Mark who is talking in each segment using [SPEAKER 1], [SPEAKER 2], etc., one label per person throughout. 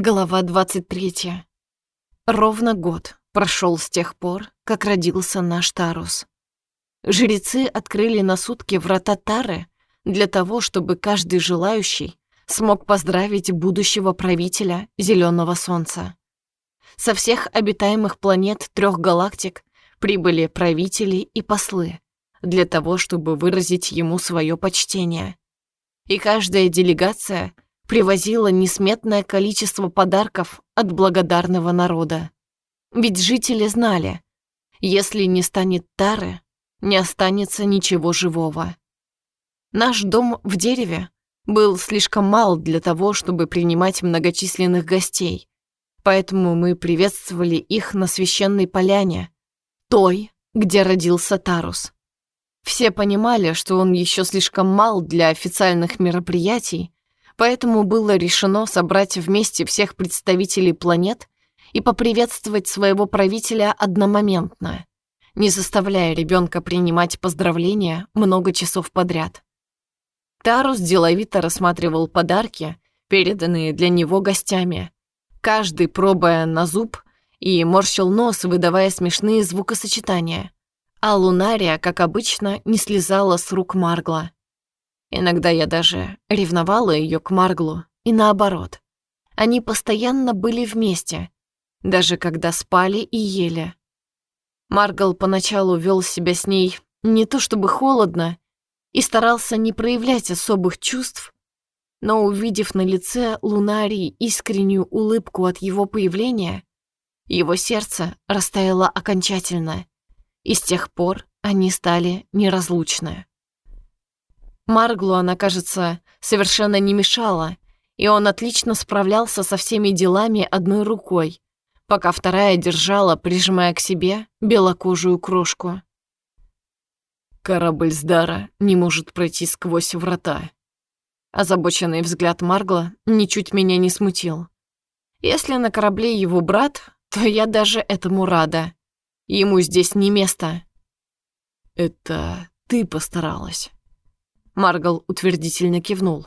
[SPEAKER 1] Глава 23. Ровно год прошел с тех пор, как родился наш Тарус. Жрецы открыли на сутки врата Тары для того, чтобы каждый желающий смог поздравить будущего правителя Зеленого Солнца. Со всех обитаемых планет трех галактик прибыли правители и послы для того, чтобы выразить ему свое почтение. И каждая делегация — привозила несметное количество подарков от благодарного народа. Ведь жители знали, если не станет Тары, не останется ничего живого. Наш дом в дереве был слишком мал для того, чтобы принимать многочисленных гостей, поэтому мы приветствовали их на священной поляне, той, где родился Тарус. Все понимали, что он еще слишком мал для официальных мероприятий, Поэтому было решено собрать вместе всех представителей планет и поприветствовать своего правителя одномоментно, не заставляя ребенка принимать поздравления много часов подряд. Тарус деловито рассматривал подарки, переданные для него гостями, каждый пробуя на зуб и морщил нос, выдавая смешные звукосочетания. А Лунария, как обычно, не слезала с рук Маргла. Иногда я даже ревновала ее к Марглу, и наоборот. Они постоянно были вместе, даже когда спали и ели. Маргл поначалу вел себя с ней не то чтобы холодно и старался не проявлять особых чувств, но увидев на лице Лунарии искреннюю улыбку от его появления, его сердце растаяло окончательно, и с тех пор они стали неразлучны. Марглу она, кажется, совершенно не мешала, и он отлично справлялся со всеми делами одной рукой, пока вторая держала, прижимая к себе, белокожую крошку. Корабль с Дара не может пройти сквозь врата. Озабоченный взгляд Маргла ничуть меня не смутил. Если на корабле его брат, то я даже этому рада. Ему здесь не место. Это ты постаралась. Маргал утвердительно кивнул.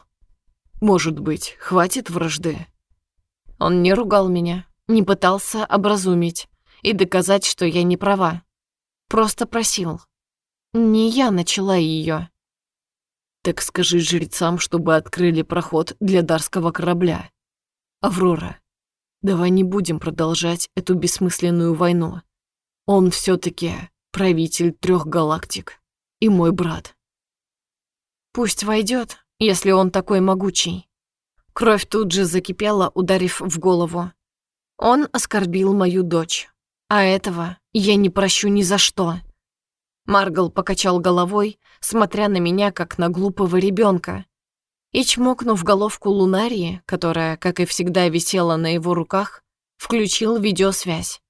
[SPEAKER 1] «Может быть, хватит вражды?» Он не ругал меня, не пытался образумить и доказать, что я не права. Просто просил. Не я начала ее. «Так скажи жрецам, чтобы открыли проход для дарского корабля. Аврора, давай не будем продолжать эту бессмысленную войну. Он все таки правитель трех галактик и мой брат». Пусть войдет, если он такой могучий. Кровь тут же закипела, ударив в голову. Он оскорбил мою дочь. А этого я не прощу ни за что. Маргал покачал головой, смотря на меня, как на глупого ребенка, и, чмокнув головку Лунарии, которая, как и всегда, висела на его руках, включил видеосвязь.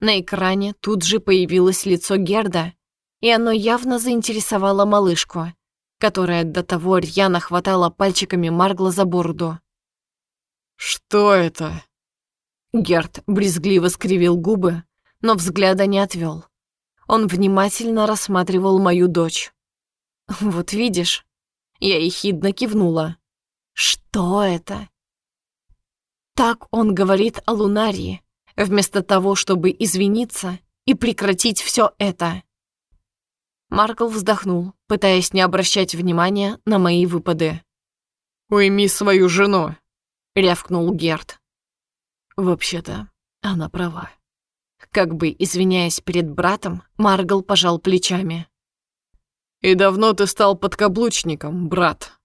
[SPEAKER 1] На экране тут же появилось лицо Герда, и оно явно заинтересовало малышку которая до того рьяно хватала пальчиками Маргла за бороду. «Что это?» Герт брезгливо скривил губы, но взгляда не отвел. Он внимательно рассматривал мою дочь. «Вот видишь?» Я ехидно кивнула. «Что это?» Так он говорит о Лунарии, вместо того, чтобы извиниться и прекратить все это. Маркл вздохнул, пытаясь не обращать внимания на мои выпады. «Уйми свою жену!» — рявкнул Герт. Вообще-то, она права. Как бы извиняясь перед братом, Маргл пожал плечами. «И давно ты стал подкаблучником, брат?»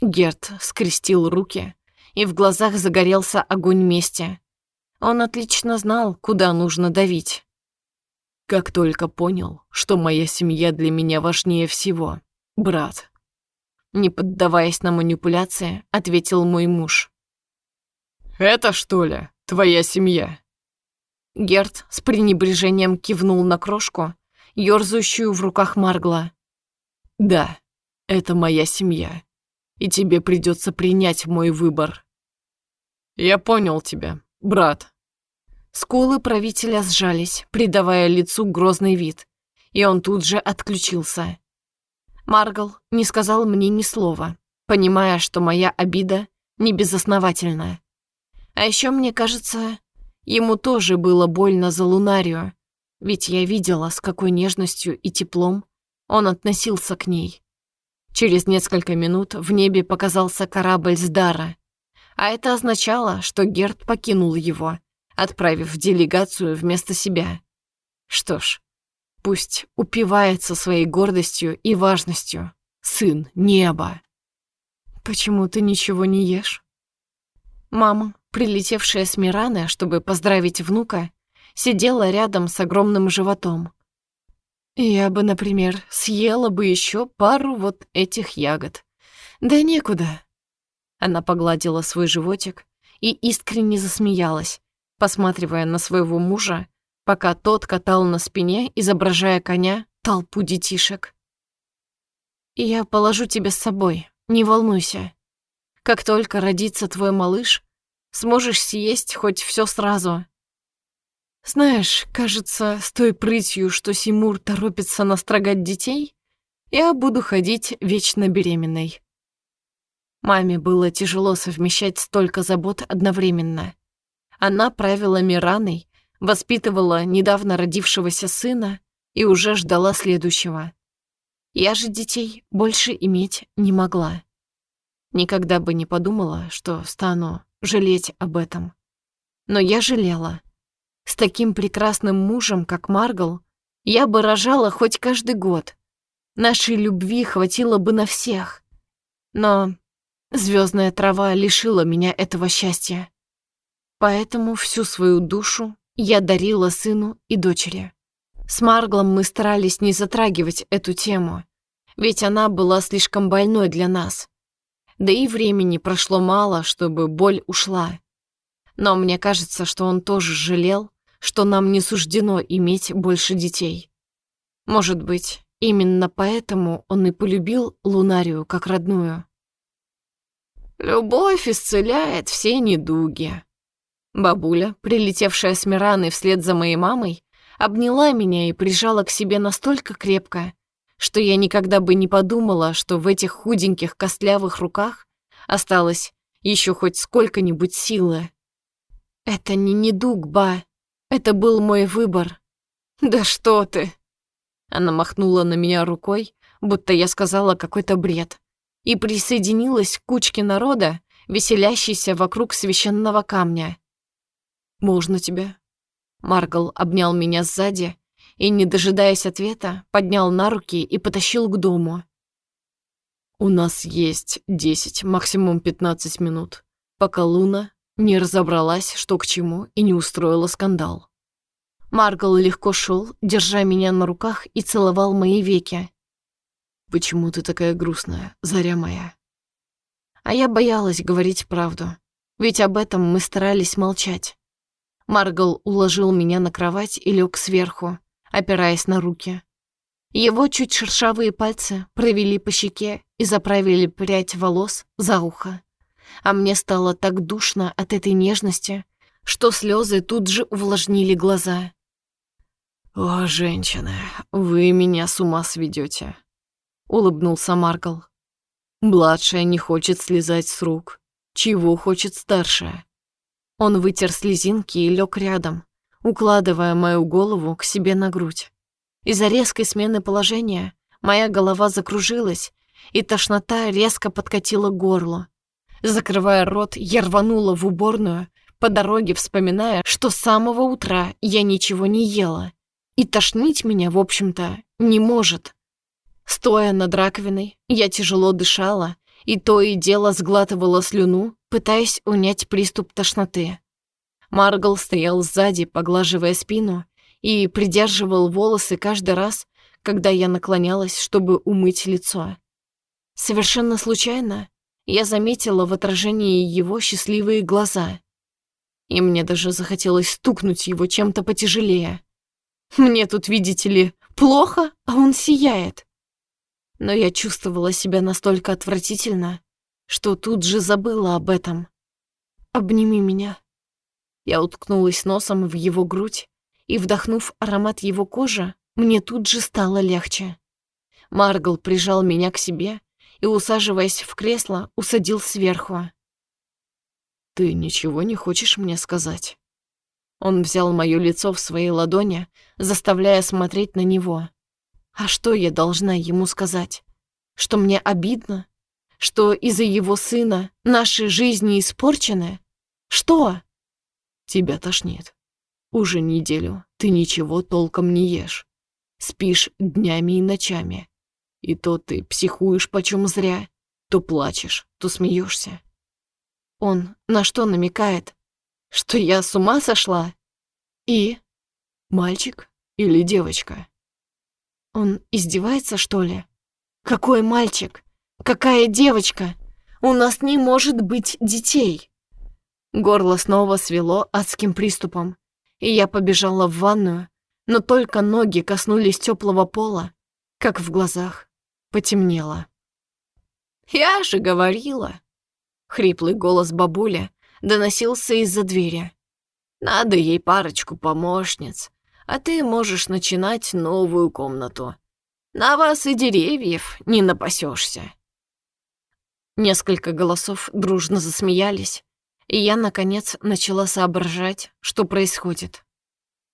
[SPEAKER 1] Герт скрестил руки, и в глазах загорелся огонь мести. Он отлично знал, куда нужно давить. Как только понял, что моя семья для меня важнее всего, брат. Не поддаваясь на манипуляции, ответил мой муж. «Это, что ли, твоя семья?» Герт с пренебрежением кивнул на крошку, ёрзающую в руках Маргла. «Да, это моя семья, и тебе придется принять мой выбор». «Я понял тебя, брат», Скулы правителя сжались, придавая лицу грозный вид, и он тут же отключился. Маргал не сказал мне ни слова, понимая, что моя обида не безосновательна. А еще мне кажется, ему тоже было больно за Лунарию, ведь я видела, с какой нежностью и теплом он относился к ней. Через несколько минут в небе показался корабль с Дара, а это означало, что Герд покинул его, отправив делегацию вместо себя. Что ж, пусть упивается своей гордостью и важностью. Сын неба. Почему ты ничего не ешь? Мама, прилетевшая с Мираны, чтобы поздравить внука, сидела рядом с огромным животом. Я бы, например, съела бы еще пару вот этих ягод. Да некуда. Она погладила свой животик и искренне засмеялась, посматривая на своего мужа, пока тот катал на спине, изображая коня, толпу детишек. «Я положу тебя с собой, не волнуйся. Как только родится твой малыш, сможешь съесть хоть все сразу. Знаешь, кажется, с той прытью, что Симур торопится настрогать детей, я буду ходить вечно беременной». Маме было тяжело совмещать столько забот одновременно. Она правила Мираной, воспитывала недавно родившегося сына и уже ждала следующего. Я же детей больше иметь не могла. Никогда бы не подумала, что стану жалеть об этом. Но я жалела. С таким прекрасным мужем, как Маргал, я бы рожала хоть каждый год. Нашей любви хватило бы на всех. Но Звездная трава лишила меня этого счастья. Поэтому всю свою душу я дарила сыну и дочери. С Марглом мы старались не затрагивать эту тему, ведь она была слишком больной для нас. Да и времени прошло мало, чтобы боль ушла. Но мне кажется, что он тоже жалел, что нам не суждено иметь больше детей. Может быть, именно поэтому он и полюбил Лунарию как родную. Любовь исцеляет все недуги. Бабуля, прилетевшая с Мираной вслед за моей мамой, обняла меня и прижала к себе настолько крепко, что я никогда бы не подумала, что в этих худеньких костлявых руках осталось еще хоть сколько-нибудь силы. Это не недуг, ба. Это был мой выбор. Да что ты? Она махнула на меня рукой, будто я сказала какой-то бред и присоединилась к кучке народа, веселящейся вокруг священного камня. «Можно тебя?» Маргал обнял меня сзади и, не дожидаясь ответа, поднял на руки и потащил к дому. «У нас есть десять, максимум пятнадцать минут, пока Луна не разобралась, что к чему, и не устроила скандал». Маргал легко шел, держа меня на руках и целовал мои веки, «Почему ты такая грустная, заря моя?» А я боялась говорить правду, ведь об этом мы старались молчать. Маргал уложил меня на кровать и лег сверху, опираясь на руки. Его чуть шершавые пальцы провели по щеке и заправили прядь волос за ухо. А мне стало так душно от этой нежности, что слезы тут же увлажнили глаза. «О, женщины, вы меня с ума сведете. — улыбнулся Маркл. «Младшая не хочет слезать с рук. Чего хочет старшая?» Он вытер слезинки и лег рядом, укладывая мою голову к себе на грудь. Из-за резкой смены положения моя голова закружилась, и тошнота резко подкатила к горлу. Закрывая рот, я рванула в уборную, по дороге вспоминая, что с самого утра я ничего не ела. И тошнить меня, в общем-то, не может. Стоя над раковиной, я тяжело дышала и то и дело сглатывала слюну, пытаясь унять приступ тошноты. Маргал стоял сзади, поглаживая спину, и придерживал волосы каждый раз, когда я наклонялась, чтобы умыть лицо. Совершенно случайно я заметила в отражении его счастливые глаза. И мне даже захотелось стукнуть его чем-то потяжелее. Мне тут, видите ли, плохо, а он сияет но я чувствовала себя настолько отвратительно, что тут же забыла об этом. «Обними меня». Я уткнулась носом в его грудь, и, вдохнув аромат его кожи, мне тут же стало легче. Маргл прижал меня к себе и, усаживаясь в кресло, усадил сверху. Ты ничего не хочешь мне сказать? Он взял моё лицо в свои ладони, заставляя смотреть на него. А что я должна ему сказать? Что мне обидно? Что из-за его сына наши жизни испорчены? Что? Тебя тошнит. Уже неделю ты ничего толком не ешь. Спишь днями и ночами. И то ты психуешь почем зря, то плачешь, то смеешься. Он на что намекает? Что я с ума сошла? И? Мальчик или девочка? Он издевается, что ли? Какой мальчик? Какая девочка? У нас не может быть детей. Горло снова свело адским приступом, и я побежала в ванную, но только ноги коснулись теплого пола, как в глазах потемнело. «Я же говорила!» Хриплый голос бабули доносился из-за двери. «Надо ей парочку помощниц, а ты можешь начинать новую комнату. На вас и деревьев не напасешься. Несколько голосов дружно засмеялись, и я, наконец, начала соображать, что происходит.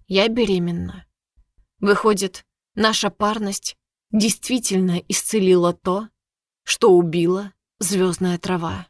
[SPEAKER 1] Я беременна. Выходит, наша парность действительно исцелила то, что убила звездная трава.